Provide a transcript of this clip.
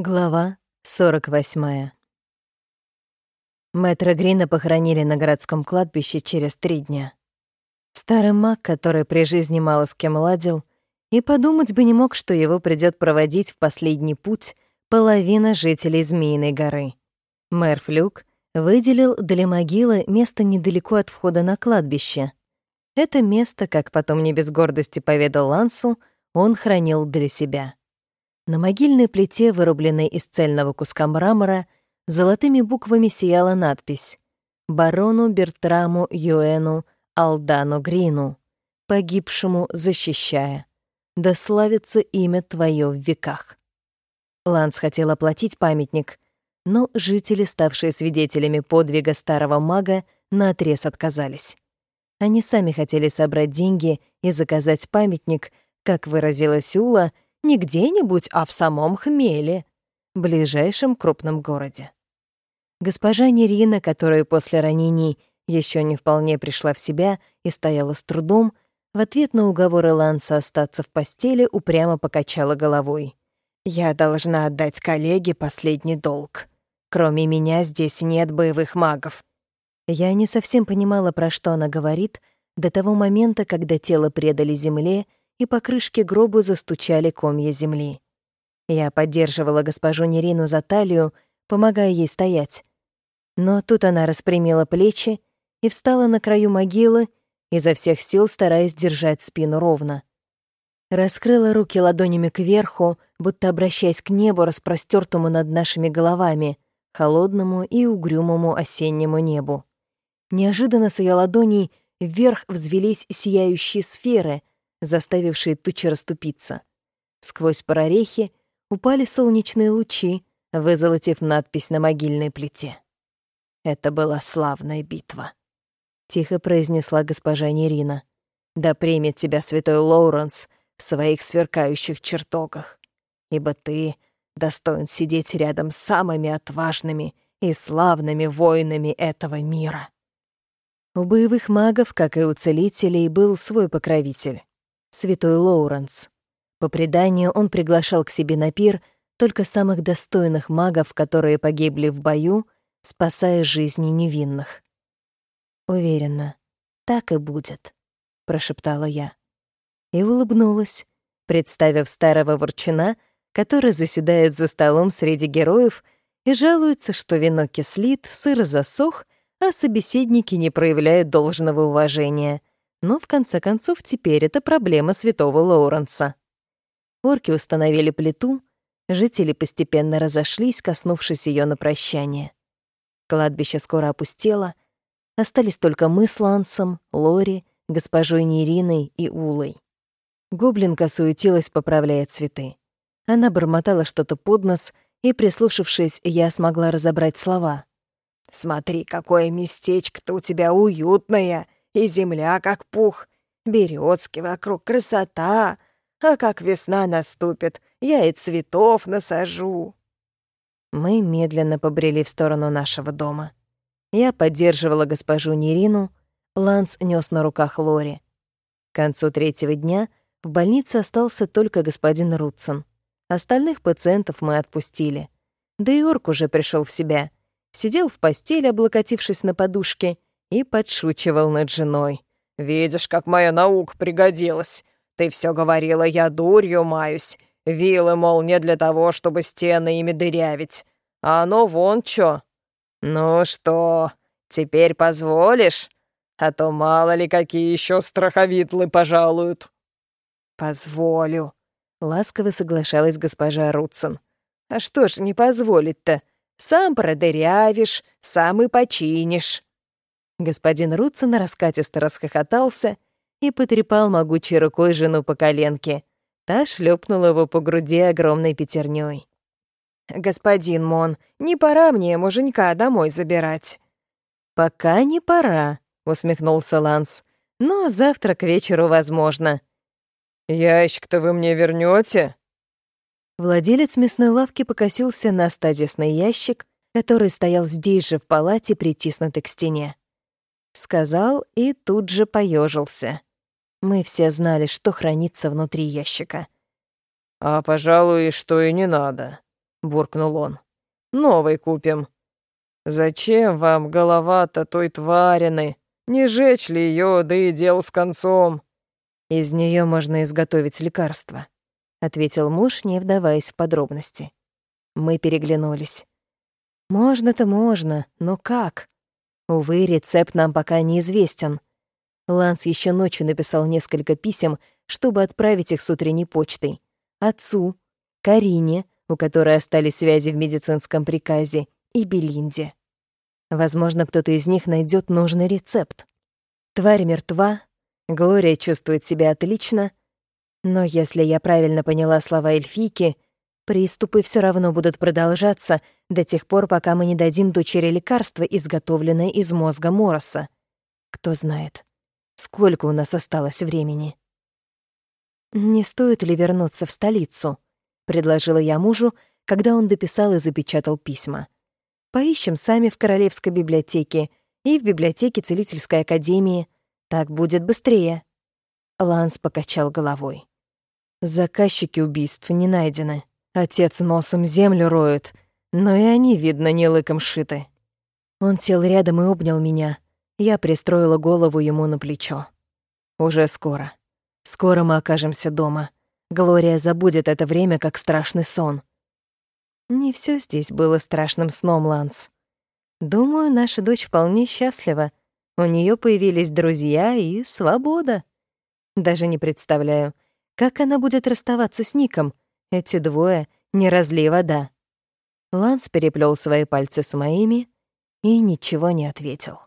Глава 48. Мэтра Грина похоронили на городском кладбище через три дня. Старый маг, который при жизни мало с кем ладил, и подумать бы не мог, что его придёт проводить в последний путь половина жителей Змеиной горы. Мэр Флюк выделил для могилы место недалеко от входа на кладбище. Это место, как потом не без гордости поведал Лансу, он хранил для себя. На могильной плите, вырубленной из цельного куска мрамора, золотыми буквами сияла надпись «Барону Бертраму Юэну Алдану Грину, погибшему защищая. Да славится имя твое в веках». Ланс хотел оплатить памятник, но жители, ставшие свидетелями подвига старого мага, наотрез отказались. Они сами хотели собрать деньги и заказать памятник, как выразилась Ула — не где-нибудь, а в самом Хмеле, ближайшем крупном городе. Госпожа Нерина, которая после ранений еще не вполне пришла в себя и стояла с трудом, в ответ на уговоры Ланса остаться в постели упрямо покачала головой. «Я должна отдать коллеге последний долг. Кроме меня здесь нет боевых магов». Я не совсем понимала, про что она говорит, до того момента, когда тело предали земле — и по крышке гроба застучали комья земли. Я поддерживала госпожу Нерину за талию, помогая ей стоять. Но тут она распрямила плечи и встала на краю могилы, изо всех сил стараясь держать спину ровно. Раскрыла руки ладонями кверху, будто обращаясь к небу, распростёртому над нашими головами, холодному и угрюмому осеннему небу. Неожиданно с её ладоней вверх взвелись сияющие сферы, заставившие тучи расступиться. Сквозь прорехи упали солнечные лучи, вызолотив надпись на могильной плите. «Это была славная битва», — тихо произнесла госпожа Нерина. «Да примет тебя святой Лоуренс в своих сверкающих чертогах, ибо ты достоин сидеть рядом с самыми отважными и славными воинами этого мира». У боевых магов, как и у целителей, был свой покровитель святой Лоуренс. По преданию, он приглашал к себе на пир только самых достойных магов, которые погибли в бою, спасая жизни невинных. «Уверена, так и будет», — прошептала я. И улыбнулась, представив старого ворчуна, который заседает за столом среди героев и жалуется, что вино кислит, сыр засох, а собеседники не проявляют должного уважения — но в конце концов теперь это проблема святого Лоуренса. Орки установили плиту, жители постепенно разошлись, коснувшись ее на прощание. Кладбище скоро опустело, остались только мы с Лансом, Лори, госпожой Нериной и Улой. Гоблинка суетилась, поправляя цветы. Она бормотала что-то под нос, и, прислушавшись, я смогла разобрать слова. «Смотри, какое местечко-то у тебя уютное!» И земля как пух, березки вокруг красота, а как весна наступит, я и цветов насажу». Мы медленно побрели в сторону нашего дома. Я поддерживала госпожу Нерину, Ланс нес на руках Лори. К концу третьего дня в больнице остался только господин Рутсон. Остальных пациентов мы отпустили. Да и Орк уже пришел в себя. Сидел в постели, облокотившись на подушке, и подшучивал над женой. «Видишь, как моя наука пригодилась. Ты все говорила, я дурью маюсь. Вилы, мол, не для того, чтобы стены ими дырявить. А оно вон чё. Ну что, теперь позволишь? А то мало ли какие еще страховитлы пожалуют». «Позволю», — ласково соглашалась госпожа Рутсон. «А что ж не позволить-то? Сам продырявишь, сам и починишь». Господин Рутсон раскатисто расхохотался и потрепал могучей рукой жену по коленке. Та шлепнула его по груди огромной пятерней. «Господин Мон, не пора мне муженька домой забирать». «Пока не пора», — усмехнулся Ланс. «Но завтра к вечеру возможно». «Ящик-то вы мне вернете? Владелец мясной лавки покосился на стазисный ящик, который стоял здесь же в палате, притиснутый к стене. Сказал и тут же поежился. Мы все знали, что хранится внутри ящика. «А, пожалуй, что и не надо. — буркнул он. «Новый купим». «Зачем вам голова-то той тварины? Не жечь ли ее, да и дел с концом?» «Из нее можно изготовить лекарство», — ответил муж, не вдаваясь в подробности. Мы переглянулись. «Можно-то можно, но как?» Увы, рецепт нам пока неизвестен. Ланс еще ночью написал несколько писем, чтобы отправить их с утренней почтой. Отцу, Карине, у которой остались связи в медицинском приказе, и Белинде. Возможно, кто-то из них найдет нужный рецепт. Тварь мертва, Глория чувствует себя отлично, но если я правильно поняла слова эльфийки, приступы все равно будут продолжаться до тех пор, пока мы не дадим дочери лекарства, изготовленное из мозга Мороса. Кто знает, сколько у нас осталось времени. «Не стоит ли вернуться в столицу?» — предложила я мужу, когда он дописал и запечатал письма. «Поищем сами в Королевской библиотеке и в библиотеке Целительской академии. Так будет быстрее». Ланс покачал головой. «Заказчики убийств не найдены. Отец носом землю роет, но и они, видно, не лыком шиты». Он сел рядом и обнял меня. Я пристроила голову ему на плечо. «Уже скоро». Скоро мы окажемся дома. Глория забудет это время как страшный сон. Не все здесь было страшным сном, Ланс. Думаю, наша дочь вполне счастлива. У нее появились друзья и свобода. Даже не представляю, как она будет расставаться с Ником. Эти двое — не разлей вода. Ланс переплел свои пальцы с моими и ничего не ответил.